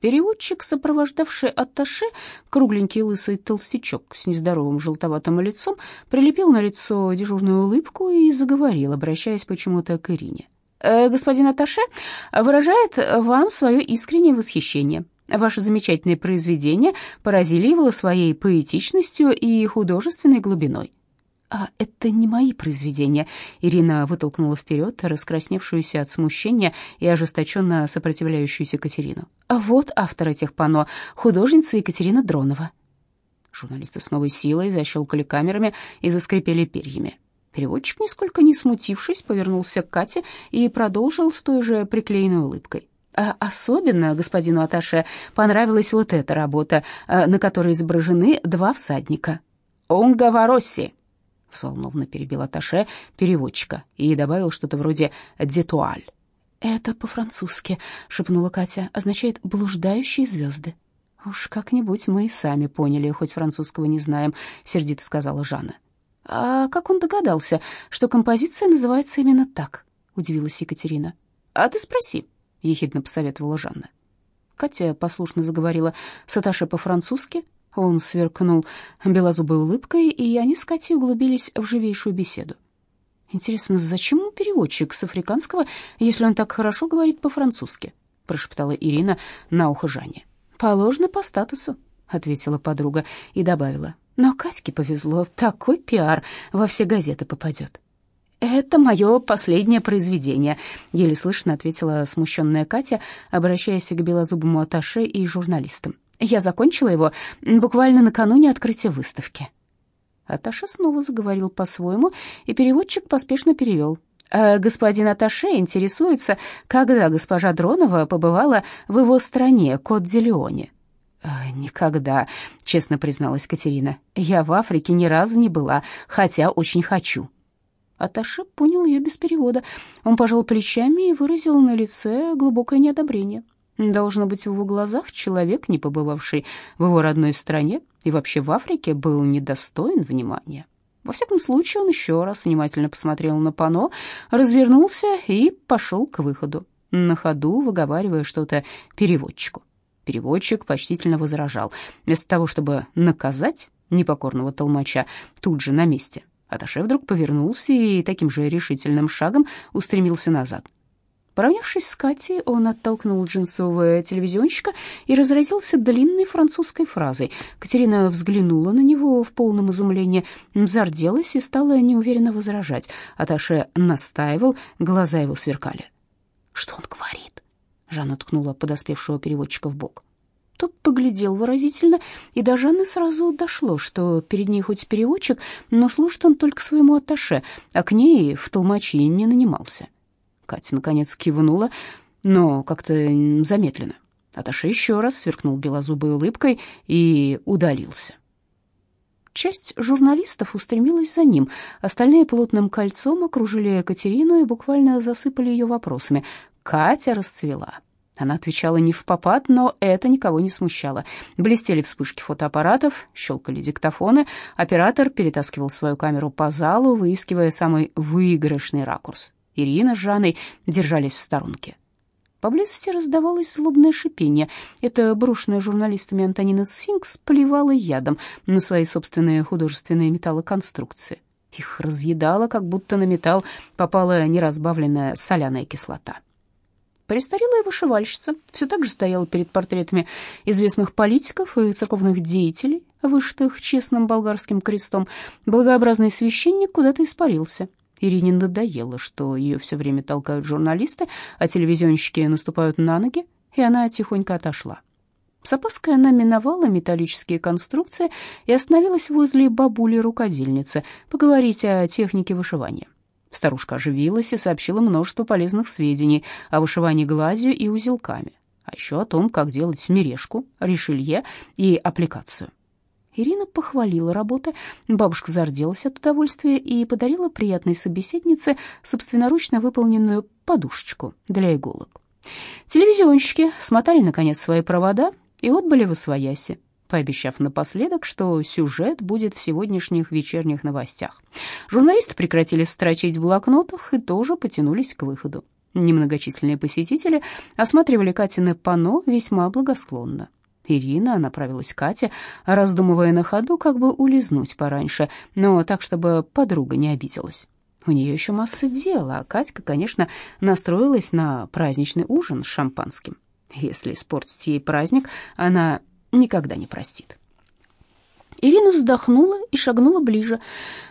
Переводчик, сопровождавший атташе, кругленький лысый толстячок с нездоровым желтоватым лицом, прилепил на лицо дежурную улыбку и заговорил, обращаясь почему-то к Ирине. «Э, «Господин атташе выражает вам свое искреннее восхищение. Ваши замечательные произведения поразили его своей поэтичностью и художественной глубиной. «А это не мои произведения», — Ирина вытолкнула вперед раскрасневшуюся от смущения и ожесточенно сопротивляющуюся Катерину. «А вот автор этих панно, художница Екатерина Дронова». Журналисты с новой силой защелкали камерами и заскрипели перьями. Переводчик, нисколько не смутившись, повернулся к Кате и продолжил с той же приклеенной улыбкой. А особенно господину Аташе понравилась вот эта работа, а, на которой изображены два всадника. «Онга Воросси», — взволнованно перебил Аташе переводчика и добавил что-то вроде «детуаль». «Это по-французски», — шепнула Катя, — «означает «блуждающие звезды». «Уж как-нибудь мы и сами поняли, хоть французского не знаем», — сердито сказала Жанна. «А как он догадался, что композиция называется именно так?» — удивилась Екатерина. «А ты спроси», — ехидно посоветовала Жанна. Катя послушно заговорила с Аташе по-французски, он сверкнул белозубой улыбкой, и они с Катей углубились в живейшую беседу. «Интересно, зачем переводчик с африканского, если он так хорошо говорит по-французски?» — прошептала Ирина на ухо Жанне. «Положено по статусу», — ответила подруга и добавила. «Но Катьке повезло, такой пиар во все газеты попадет». «Это мое последнее произведение», — еле слышно ответила смущенная Катя, обращаясь к белозубому аташе и журналистам. Я закончила его буквально накануне открытия выставки. Аташа снова заговорил по-своему, и переводчик поспешно перевел. «Э, господин Аташе интересуется, когда госпожа Дронова побывала в его стране, Кот-де-Леоне. «Э, «Никогда», — честно призналась Катерина. «Я в Африке ни разу не была, хотя очень хочу». Аташе понял ее без перевода. Он пожал плечами и выразил на лице глубокое неодобрение. Должно быть, в его глазах человек, не побывавший в его родной стране и вообще в Африке, был недостоин внимания. Во всяком случае, он еще раз внимательно посмотрел на пано, развернулся и пошел к выходу, на ходу выговаривая что-то переводчику. Переводчик почтительно возражал. Вместо того, чтобы наказать непокорного толмача тут же на месте, Аташе вдруг повернулся и таким же решительным шагом устремился назад. Поравнявшись с Катей, он оттолкнул джинсового телевизионщика и разразился длинной французской фразой. Катерина взглянула на него в полном изумлении, зарделась и стала неуверенно возражать. Аташе настаивал, глаза его сверкали. «Что он говорит?» Жанна ткнула подоспевшего переводчика в бок. Тот поглядел выразительно, и до Жанны сразу дошло, что перед ней хоть переводчик, но служит он только своему атташе, а к ней в толмачи не нанимался. Катя, наконец, кивнула, но как-то замедленно. Аташе еще раз сверкнул белозубой улыбкой и удалился. Часть журналистов устремилась за ним. Остальные плотным кольцом окружили Екатерину и буквально засыпали ее вопросами. Катя расцвела. Она отвечала не в попад, но это никого не смущало. Блестели вспышки фотоаппаратов, щелкали диктофоны. Оператор перетаскивал свою камеру по залу, выискивая самый выигрышный ракурс. Ирина с Жанной держались в сторонке. Поблизости раздавалось злобное шипение. Это брошенная журналистами Антонина Сфинкс поливала ядом на свои собственные художественные металлоконструкции. Их разъедало, как будто на металл попала неразбавленная соляная кислота. Престарелая вышивальщица все так же стояла перед портретами известных политиков и церковных деятелей, вышитых честным болгарским крестом. Благообразный священник куда-то испарился — Ирине надоело, что ее все время толкают журналисты, а телевизионщики наступают на ноги, и она тихонько отошла. С опаской она миновала металлические конструкции и остановилась возле бабули-рукодельницы поговорить о технике вышивания. Старушка оживилась и сообщила множество полезных сведений о вышивании гладью и узелками, а еще о том, как делать мережку, решелье и аппликацию. Ирина похвалила работы, бабушка зарделась от удовольствия и подарила приятной собеседнице собственноручно выполненную подушечку для иголок. Телевизионщики смотали, наконец, свои провода и отбыли в освояси, пообещав напоследок, что сюжет будет в сегодняшних вечерних новостях. Журналисты прекратили строчить в блокнотах и тоже потянулись к выходу. Немногочисленные посетители осматривали Катины панно весьма благосклонно. Ирина направилась к Кате, раздумывая на ходу, как бы улизнуть пораньше, но так, чтобы подруга не обиделась. У нее еще масса дела, а Катька, конечно, настроилась на праздничный ужин с шампанским. Если испортить ей праздник, она никогда не простит. Ирина вздохнула и шагнула ближе.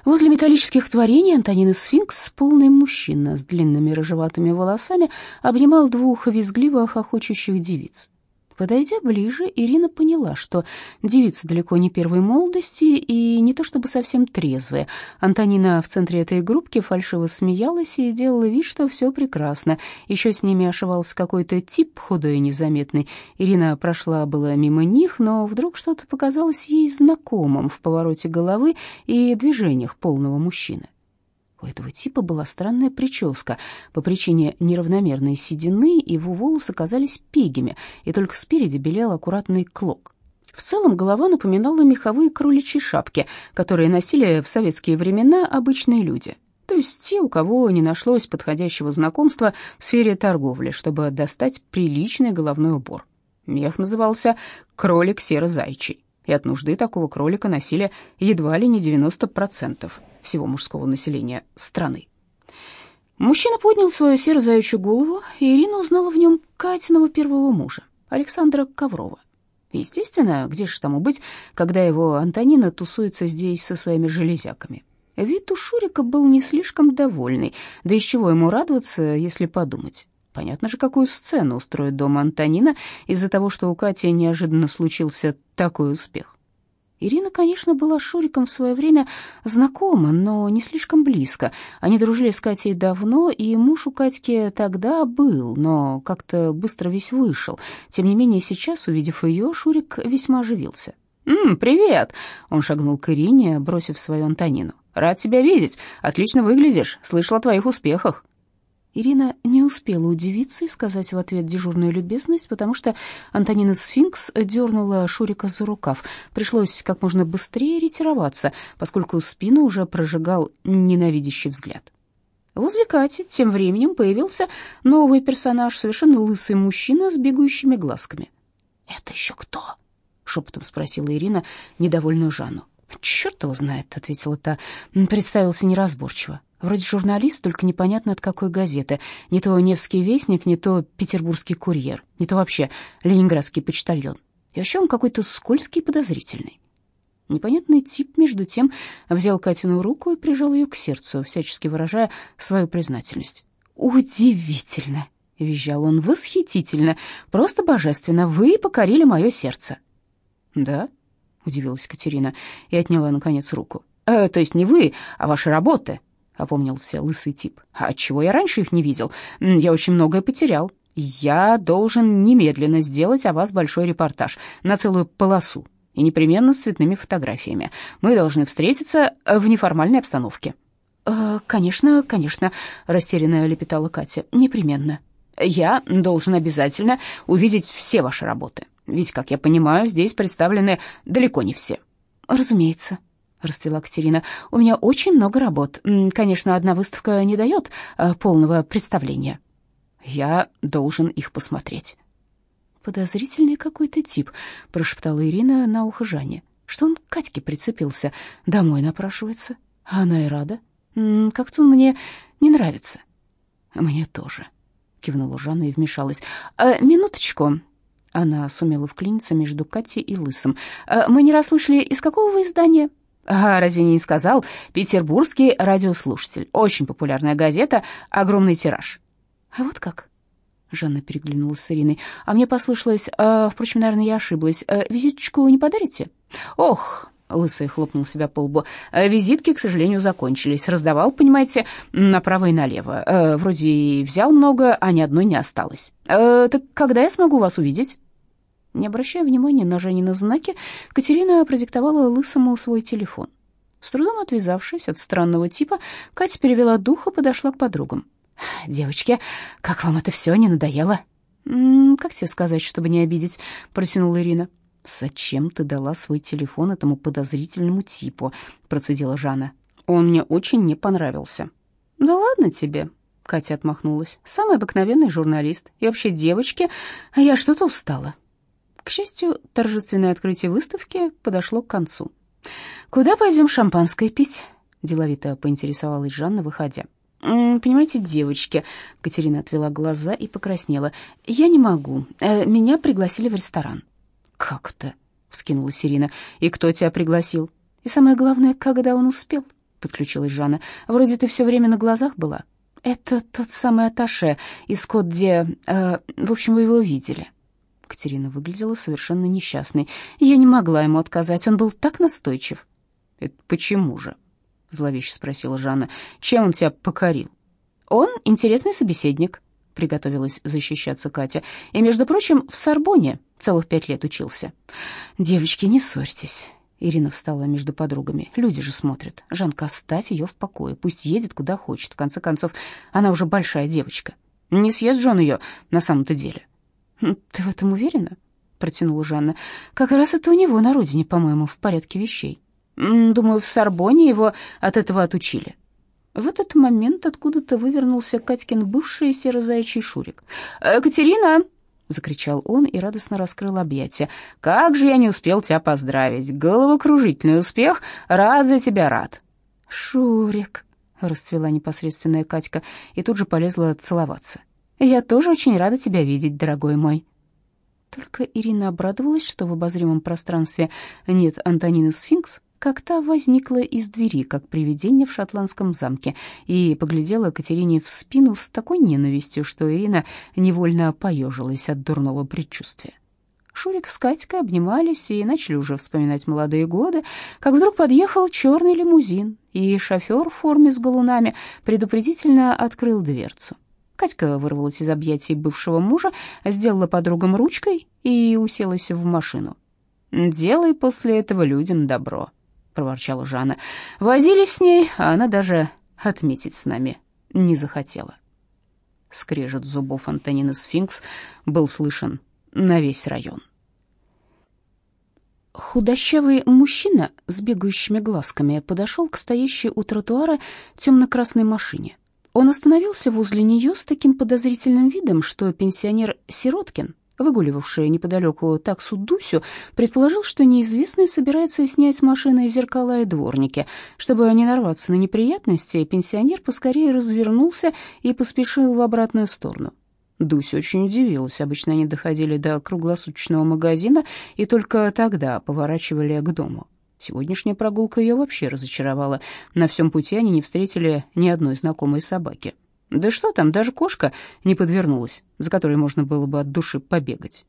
Возле металлических творений Антонины Сфинкс, полный мужчина с длинными рыжеватыми волосами, обнимал двух визгливо хохочущих девиц. Подойдя ближе, Ирина поняла, что девица далеко не первой молодости и не то чтобы совсем трезвая. Антонина в центре этой группки фальшиво смеялась и делала вид, что все прекрасно. Еще с ними ошивался какой-то тип худой и незаметный. Ирина прошла было мимо них, но вдруг что-то показалось ей знакомым в повороте головы и движениях полного мужчины. У этого типа была странная прическа. По причине неравномерной седины его волосы казались пегими, и только спереди белел аккуратный клок. В целом голова напоминала меховые кроличьи шапки, которые носили в советские времена обычные люди, то есть те, у кого не нашлось подходящего знакомства в сфере торговли, чтобы достать приличный головной убор. Мех назывался «кролик серо-зайчий», и от нужды такого кролика носили едва ли не 90% всего мужского населения страны. Мужчина поднял свою серо-заячью голову, и Ирина узнала в нем Катиного первого мужа, Александра Коврова. Естественно, где же тому быть, когда его Антонина тусуется здесь со своими железяками. Вид у Шурика был не слишком довольный, да из чего ему радоваться, если подумать. Понятно же, какую сцену устроит дома Антонина из-за того, что у Кати неожиданно случился такой успех. Ирина, конечно, была с Шуриком в свое время знакома, но не слишком близко. Они дружили с Катей давно, и муж у Катьки тогда был, но как-то быстро весь вышел. Тем не менее, сейчас, увидев ее, Шурик весьма оживился. «М, привет!» — он шагнул к Ирине, бросив свою Антонину. «Рад тебя видеть. Отлично выглядишь. Слышал о твоих успехах». Ирина не успела удивиться и сказать в ответ дежурную любезность, потому что Антонина Сфинкс дернула Шурика за рукав. Пришлось как можно быстрее ретироваться, поскольку спину уже прожигал ненавидящий взгляд. Возле Кати тем временем появился новый персонаж, совершенно лысый мужчина с бегающими глазками. «Это еще кто?» — шепотом спросила Ирина недовольную Жанну. «Черт его знает», — ответила та, представился неразборчиво. Вроде журналист, только непонятно от какой газеты. Не то «Невский вестник», не то «Петербургский курьер», не то вообще «Ленинградский почтальон». И вообще он какой-то скользкий и подозрительный. Непонятный тип, между тем, взял Катину руку и прижал ее к сердцу, всячески выражая свою признательность. «Удивительно!» — визжал он. «Восхитительно! Просто божественно! Вы покорили мое сердце!» «Да?» — удивилась Катерина и отняла, наконец, руку. «Э, «То есть не вы, а ваши работы?» Опомнился лысый тип. «А чего я раньше их не видел? Я очень многое потерял. Я должен немедленно сделать о вас большой репортаж на целую полосу и непременно с цветными фотографиями. Мы должны встретиться в неформальной обстановке». «Э, «Конечно, конечно», — растерянно лепетала Катя. «Непременно». «Я должен обязательно увидеть все ваши работы, ведь, как я понимаю, здесь представлены далеко не все». «Разумеется», — расцвела Катерина. «У меня очень много работ. Конечно, одна выставка не дает э, полного представления. Я должен их посмотреть». «Подозрительный какой-то тип», — прошептала Ирина на ухо Жанне. «Что он к Катьке прицепился? Домой напрашивается. Она и рада. Как-то он мне не нравится». «Мне тоже», — кивнула Жанна и вмешалась. «А, «Минуточку». Она сумела вклиниться между Катей и Лысым. «А, «Мы не расслышали, из какого вы издания?» А разве не сказал? Петербургский радиослушатель. Очень популярная газета, огромный тираж. А вот как? Жанна переглянулась с Ириной. А мне послышалось, э, впрочем, наверное, я ошиблась. Э, визиточку не подарите? Ох, Лысый хлопнул себя по лбу. «Э, «Визитки, к сожалению, закончились. Раздавал, понимаете, направо и налево. Э, вроде и взял много, а ни одной не осталось. Э, так когда я смогу вас увидеть?» Не обращая внимания на Женины знаки, Катерина продиктовала Лысому свой телефон. С трудом отвязавшись от странного типа, Катя перевела дух и подошла к подругам. «Девочки, как вам это все не надоело?» «М -м, «Как тебе сказать, чтобы не обидеть?» — протянула Ирина. «Зачем ты дала свой телефон этому подозрительному типу?» — процедила Жанна. «Он мне очень не понравился». «Да ладно тебе», Катя отмахнулась. «Самый обыкновенный журналист. И вообще, девочки, я что-то устала». К счастью, торжественное открытие выставки подошло к концу. «Куда пойдем шампанское пить?» — деловито поинтересовалась Жанна, выходя. «Понимаете, девочки...» — Катерина отвела глаза и покраснела. «Я не могу. Э, меня пригласили в ресторан». «Как то вскинулась Ирина. «И кто тебя пригласил?» «И самое главное, когда он успел?» — подключилась Жанна. «Вроде ты все время на глазах была». «Это тот самый Аташе из Кот-Де... Э, в общем, вы его видели». Катерина выглядела совершенно несчастной. Я не могла ему отказать, он был так настойчив. «Это почему же?» — зловеще спросила Жанна. «Чем он тебя покорил?» «Он интересный собеседник», — приготовилась защищаться Катя. «И, между прочим, в Сорбоне целых пять лет учился». «Девочки, не ссорьтесь». Ирина встала между подругами. «Люди же смотрят. Жанка, оставь ее в покое. Пусть едет куда хочет. В конце концов, она уже большая девочка. Не съест же он ее на самом-то деле». «Хм, «Ты в этом уверена?» — протянула Жанна. «Как раз это у него на родине, по-моему, в порядке вещей. Думаю, в Сорбоне его от этого отучили». В этот момент откуда-то вывернулся Катькин бывший серозаячий Шурик. «Екатерина!» — закричал он и радостно раскрыл объятия. «Как же я не успел тебя поздравить! Головокружительный успех! Рад за тебя, рад!» «Шурик!» — расцвела непосредственная Катька и тут же полезла целоваться. Я тоже очень рада тебя видеть, дорогой мой». Только Ирина обрадовалась, что в обозримом пространстве нет Антонины Сфинкс, как та возникла из двери, как привидение в шотландском замке, и поглядела Катерине в спину с такой ненавистью, что Ирина невольно поежилась от дурного предчувствия. Шурик с Катькой обнимались и начали уже вспоминать молодые годы, как вдруг подъехал черный лимузин, и шофер в форме с галунами предупредительно открыл дверцу. Катька вырвалась из объятий бывшего мужа, сделала подругам ручкой и уселась в машину. «Делай после этого людям добро», — проворчала Жанна. «Возились с ней, а она даже отметить с нами не захотела». Скрежет зубов Антонины Сфинкс был слышен на весь район. Худощавый мужчина с бегающими глазками подошел к стоящей у тротуара темно-красной машине. Он остановился возле нее с таким подозрительным видом, что пенсионер Сироткин, выгуливавший неподалеку таксу Дусю, предположил, что неизвестный собирается снять с машины зеркала и дворники. Чтобы не нарваться на неприятности, пенсионер поскорее развернулся и поспешил в обратную сторону. Дуся очень удивилась. Обычно они доходили до круглосуточного магазина и только тогда поворачивали к дому. Сегодняшняя прогулка ее вообще разочаровала. На всем пути они не встретили ни одной знакомой собаки. Да что там, даже кошка не подвернулась, за которой можно было бы от души побегать.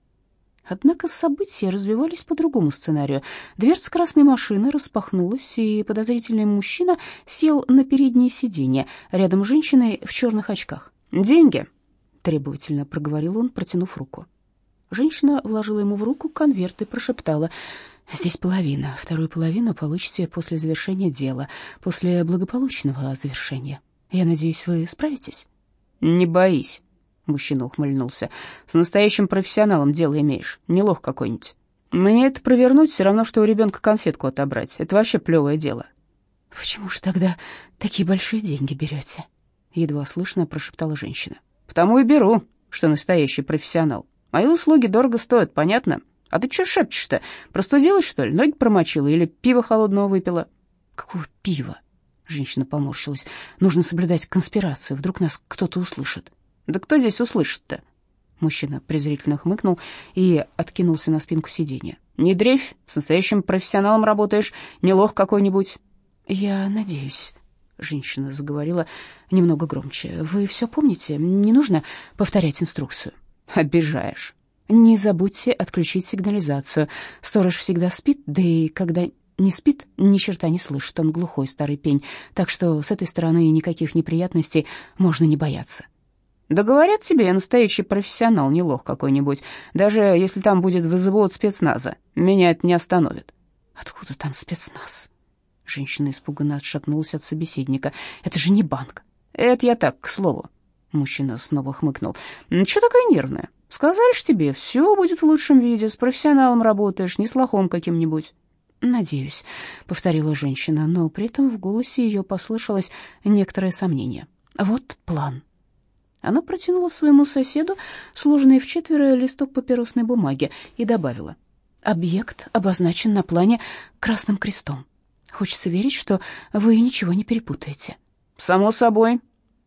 Однако события развивались по другому сценарию. Дверца красной машины распахнулась, и подозрительный мужчина сел на переднее сиденье рядом с женщиной в черных очках. «Деньги!» — требовательно проговорил он, протянув руку. Женщина вложила ему в руку конверт и прошептала Здесь половина. Вторую половину получите после завершения дела, после благополучного завершения. Я надеюсь, вы справитесь? Не боись, мужчина ухмыльнулся. С настоящим профессионалом дело имеешь. Не лох какой-нибудь. Мне это провернуть все равно, что у ребенка конфетку отобрать. Это вообще плевое дело. Почему же тогда такие большие деньги берете? Едва слышно прошептала женщина. Потому и беру, что настоящий профессионал. Мои услуги дорого стоят, понятно? А ты что шепчешь-то? Простудилась, что ли? Ноги промочила или пиво холодного выпила? Какого пива? Женщина поморщилась. Нужно соблюдать конспирацию, вдруг нас кто-то услышит. Да кто здесь услышит-то? Мужчина презрительно хмыкнул и откинулся на спинку сиденья. Не дрейфь, с настоящим профессионалом работаешь, не лох какой-нибудь. Я надеюсь, женщина заговорила немного громче. Вы все помните? Не нужно повторять инструкцию. Обижаешь. Не забудьте отключить сигнализацию. Сторож всегда спит, да и когда не спит, ни черта не слышит, он глухой старый пень, так что с этой стороны никаких неприятностей можно не бояться. Да говорят тебе, я настоящий профессионал, не лох какой-нибудь. Даже если там будет вызовод спецназа, меня это не остановит. Откуда там спецназ? Женщина испуганно отшатнулась от собеседника. Это же не банк. Это я так, к слову. Мужчина снова хмыкнул. Чего такая нервная? Сказали ж тебе, все будет в лучшем виде, с профессионалом работаешь, не с лохом каким-нибудь. «Надеюсь», — повторила женщина, но при этом в голосе ее послышалось некоторое сомнение. «Вот план». Она протянула своему соседу сложенный в четверо листок папиросной бумаги и добавила. «Объект обозначен на плане красным крестом. Хочется верить, что вы ничего не перепутаете». «Само собой».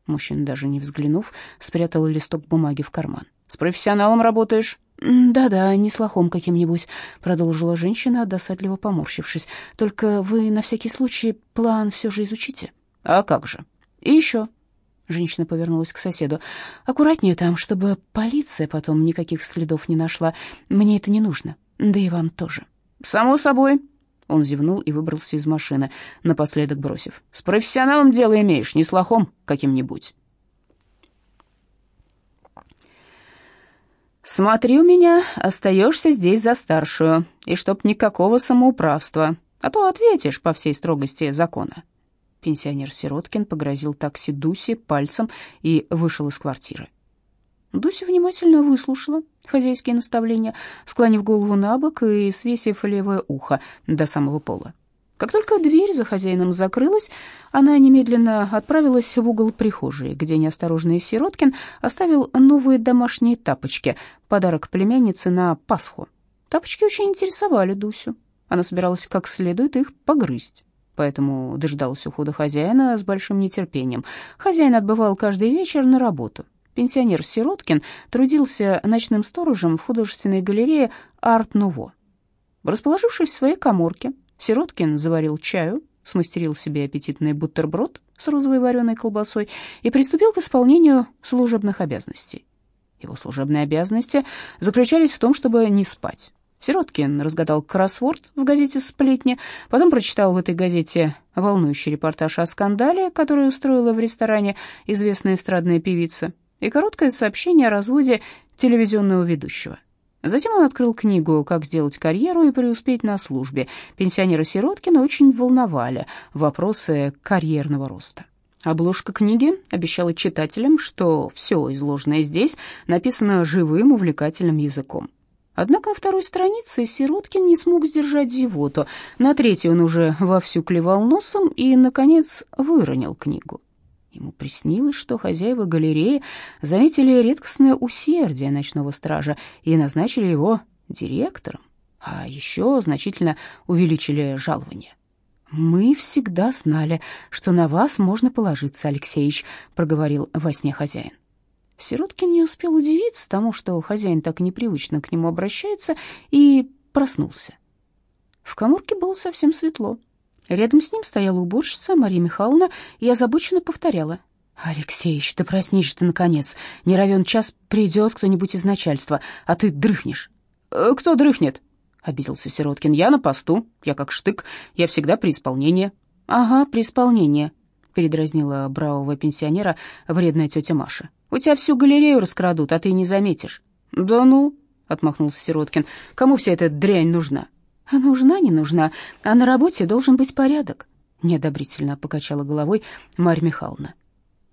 Мужчина, даже не взглянув, спрятал листок бумаги в карман. «С профессионалом работаешь?» «Да-да, не с лохом каким-нибудь», — продолжила женщина, досадливо поморщившись. «Только вы на всякий случай план все же изучите». «А как же? И еще?» Женщина повернулась к соседу. «Аккуратнее там, чтобы полиция потом никаких следов не нашла. Мне это не нужно. Да и вам тоже». «Само собой». Он зевнул и выбрался из машины, напоследок бросив. «С профессионалом дело имеешь, не с лохом каким-нибудь». «Смотри у меня, остаешься здесь за старшую, и чтоб никакого самоуправства, а то ответишь по всей строгости закона». Пенсионер Сироткин погрозил такси Дусе пальцем и вышел из квартиры. Дуся внимательно выслушала хозяйские наставления, склонив голову на бок и свесив левое ухо до самого пола. Как только дверь за хозяином закрылась, она немедленно отправилась в угол прихожей, где неосторожный Сироткин оставил новые домашние тапочки, подарок племяннице на Пасху. Тапочки очень интересовали Дусю. Она собиралась как следует их погрызть поэтому дожидалась ухода хозяина с большим нетерпением. Хозяин отбывал каждый вечер на работу. Пенсионер Сироткин трудился ночным сторожем в художественной галерее «Арт-Нуво». Расположившись в своей коморке, Сироткин заварил чаю, смастерил себе аппетитный бутерброд с розовой вареной колбасой и приступил к исполнению служебных обязанностей. Его служебные обязанности заключались в том, чтобы не спать, Сироткин разгадал кроссворд в газете «Сплетни», потом прочитал в этой газете волнующий репортаж о скандале, который устроила в ресторане известная эстрадная певица, и короткое сообщение о разводе телевизионного ведущего. Затем он открыл книгу «Как сделать карьеру и преуспеть на службе». Пенсионера Сироткина очень волновали вопросы карьерного роста. Обложка книги обещала читателям, что все изложенное здесь написано живым, увлекательным языком. Однако на второй странице Сироткин не смог сдержать зевоту. На третьей он уже вовсю клевал носом и, наконец, выронил книгу. Ему приснилось, что хозяева галереи заметили редкостное усердие ночного стража и назначили его директором, а еще значительно увеличили жалование. «Мы всегда знали, что на вас можно положиться, Алексеевич», — проговорил во сне хозяин. Сироткин не успел удивиться тому, что хозяин так непривычно к нему обращается, и проснулся. В каморке было совсем светло. Рядом с ним стояла уборщица Мария Михайловна и озабоченно повторяла. «Алексеич, ты проснись ты, наконец. Не равен час придет кто-нибудь из начальства, а ты дрыхнешь». «Э, «Кто дрыхнет?» — обиделся Сироткин. «Я на посту, я как штык, я всегда при исполнении». «Ага, при исполнении», — передразнила бравого пенсионера вредная тетя Маша. У тебя всю галерею раскрадут, а ты не заметишь». «Да ну», — отмахнулся Сироткин, — «кому вся эта дрянь нужна?» «А нужна, не нужна, а на работе должен быть порядок», — неодобрительно покачала головой Марья Михайловна.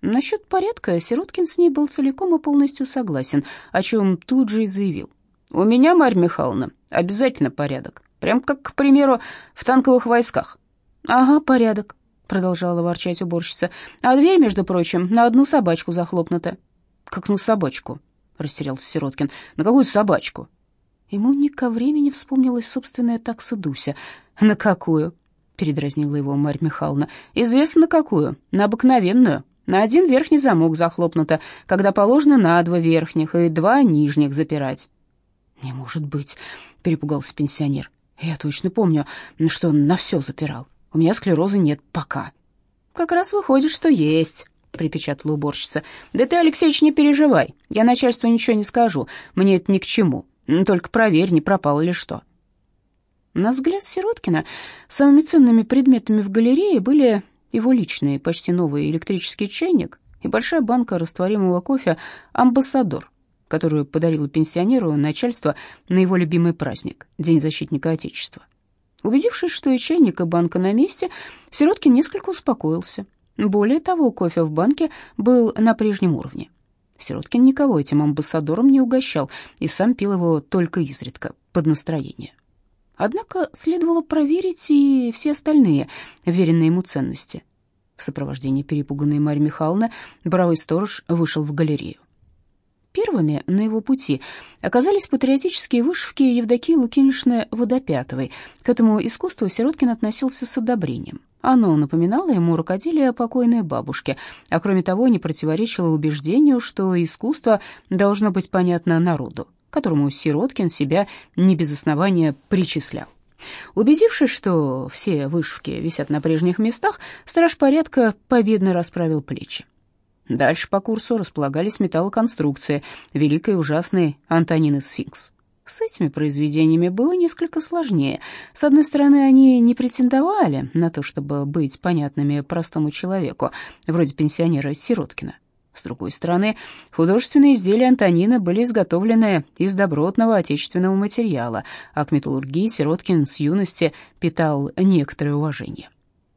Насчет порядка Сироткин с ней был целиком и полностью согласен, о чем тут же и заявил. «У меня, Марья Михайловна, обязательно порядок. Прям как, к примеру, в танковых войсках». «Ага, порядок», — продолжала ворчать уборщица. «А дверь, между прочим, на одну собачку захлопнута. «Как на собачку?» — растерялся Сироткин. «На какую собачку?» Ему не ко времени вспомнилась собственная такса Дуся. «На какую?» — передразнила его Марья Михайловна. «Известно, на какую. На обыкновенную. На один верхний замок захлопнуто, когда положено на два верхних и два нижних запирать». «Не может быть», — перепугался пенсионер. «Я точно помню, что он на все запирал. У меня склероза нет пока». «Как раз выходит, что есть», — припечатала уборщица. «Да ты, Алексеич, не переживай. Я начальству ничего не скажу. Мне это ни к чему. Только проверь, не пропало ли что». На взгляд Сироткина самыми ценными предметами в галерее были его личный, почти новый электрический чайник и большая банка растворимого кофе «Амбассадор», которую подарило пенсионеру начальство на его любимый праздник — День защитника Отечества. Убедившись, что и чайник, и банка на месте, Сироткин несколько успокоился — более того, кофе в банке был на прежнем уровне. Сироткин никого этим амбассадором не угощал и сам пил его только изредка, под настроение. Однако следовало проверить и все остальные веренные ему ценности. В сопровождении перепуганной Марьи Михайловны боровой сторож вышел в галерею. Первыми на его пути оказались патриотические вышивки Евдокии Лукинишны Водопятовой. К этому искусству Сироткин относился с одобрением. Оно напоминало ему рукоделие покойной бабушки, а кроме того не противоречило убеждению, что искусство должно быть понятно народу, которому Сироткин себя не без основания причислял. Убедившись, что все вышивки висят на прежних местах, страж порядка победно расправил плечи. Дальше по курсу располагались металлоконструкции великой и ужасной Антонины Сфинкс. С этими произведениями было несколько сложнее. С одной стороны, они не претендовали на то, чтобы быть понятными простому человеку, вроде пенсионера Сироткина. С другой стороны, художественные изделия Антонины были изготовлены из добротного отечественного материала, а к металлургии Сироткин с юности питал некоторое уважение.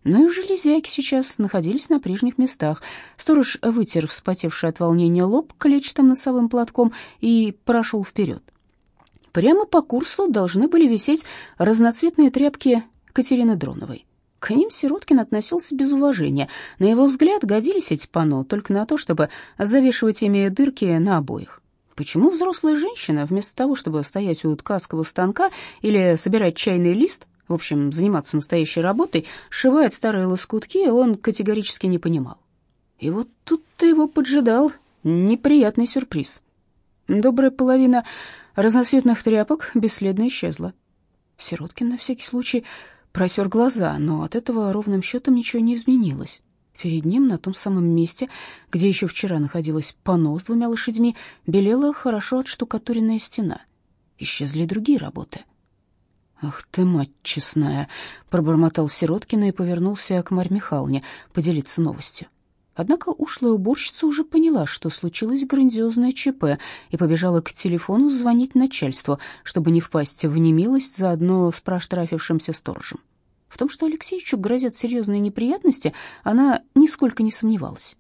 Но и железяки сейчас находились на прежних местах. Сторож вытер вспотевший от волнения лоб клетчатым носовым платком и прошел вперед. Прямо по курсу должны были висеть разноцветные тряпки Катерины Дроновой. К ним Сироткин относился без уважения. На его взгляд годились эти панно только на то, чтобы завешивать ими дырки на обоих. Почему взрослая женщина, вместо того, чтобы стоять у ткацкого станка или собирать чайный лист, в общем, заниматься настоящей работой, сшивает старые лоскутки, он категорически не понимал. И вот тут-то его поджидал неприятный сюрприз. Добрая половина разноцветных тряпок бесследно исчезла. Сироткин на всякий случай просер глаза, но от этого ровным счетом ничего не изменилось. Перед ним, на том самом месте, где еще вчера находилась панно с двумя лошадьми, белела хорошо отштукатуренная стена. Исчезли другие работы — «Ах ты, мать честная!» — пробормотал Сироткин и повернулся к Марье Михайловне поделиться новостью. Однако ушлая уборщица уже поняла, что случилось грандиозное ЧП, и побежала к телефону звонить начальству, чтобы не впасть в немилость заодно с проштрафившимся сторожем. В том, что Алексеевичу грозят серьезные неприятности, она нисколько не сомневалась.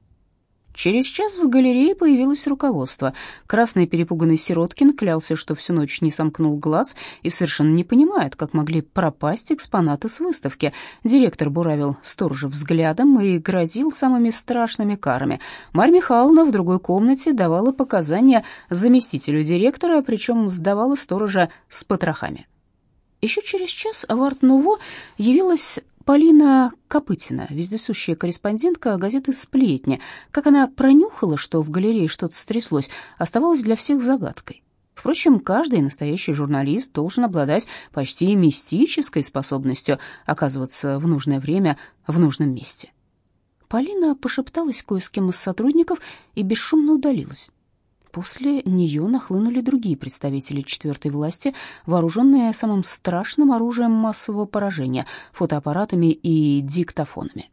Через час в галерее появилось руководство. Красный перепуганный Сироткин клялся, что всю ночь не сомкнул глаз и совершенно не понимает, как могли пропасть экспонаты с выставки. Директор буравил сторожа взглядом и грозил самыми страшными карами. Марья Михайловна в другой комнате давала показания заместителю директора, причем сдавала сторожа с потрохами. Еще через час в Арт-Нуво явилась Полина Копытина, вездесущая корреспондентка газеты «Сплетни». Как она пронюхала, что в галерее что-то стряслось, оставалось для всех загадкой. Впрочем, каждый настоящий журналист должен обладать почти мистической способностью оказываться в нужное время в нужном месте. Полина пошепталась кое с кем из сотрудников и бесшумно удалилась. После нее нахлынули другие представители четвертой власти, вооруженные самым страшным оружием массового поражения — фотоаппаратами и диктофонами.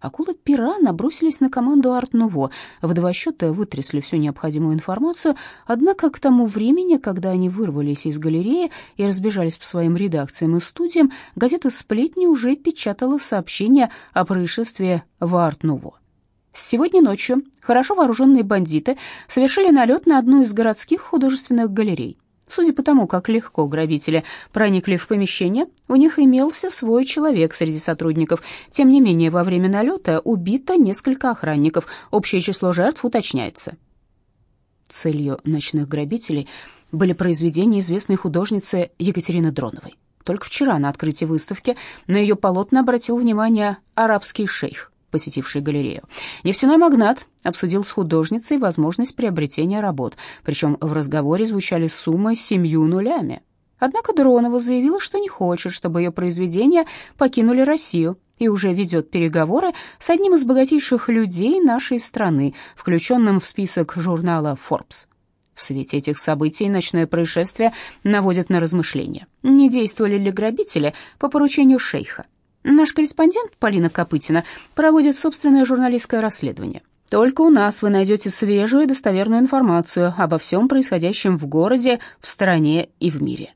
Акулы пера набросились на команду Арт-Нуво, в два счета вытрясли всю необходимую информацию, однако к тому времени, когда они вырвались из галереи и разбежались по своим редакциям и студиям, газета «Сплетни» уже печатала сообщение о происшествии в Арт-Нуво. Сегодня ночью хорошо вооруженные бандиты совершили налет на одну из городских художественных галерей. Судя по тому, как легко грабители проникли в помещение, у них имелся свой человек среди сотрудников. Тем не менее, во время налета убито несколько охранников. Общее число жертв уточняется. Целью ночных грабителей были произведения известной художницы Екатерины Дроновой. Только вчера на открытии выставки на ее полотна обратил внимание арабский шейх посетивший галерею. Нефтяной магнат обсудил с художницей возможность приобретения работ, причем в разговоре звучали суммы семью нулями. Однако Дронова заявила, что не хочет, чтобы ее произведения покинули Россию, и уже ведет переговоры с одним из богатейших людей нашей страны, включенным в список журнала Forbes. В свете этих событий ночное происшествие наводит на размышления. Не действовали ли грабители по поручению шейха? Наш корреспондент Полина Копытина проводит собственное журналистское расследование. Только у нас вы найдете свежую и достоверную информацию обо всем происходящем в городе, в стране и в мире.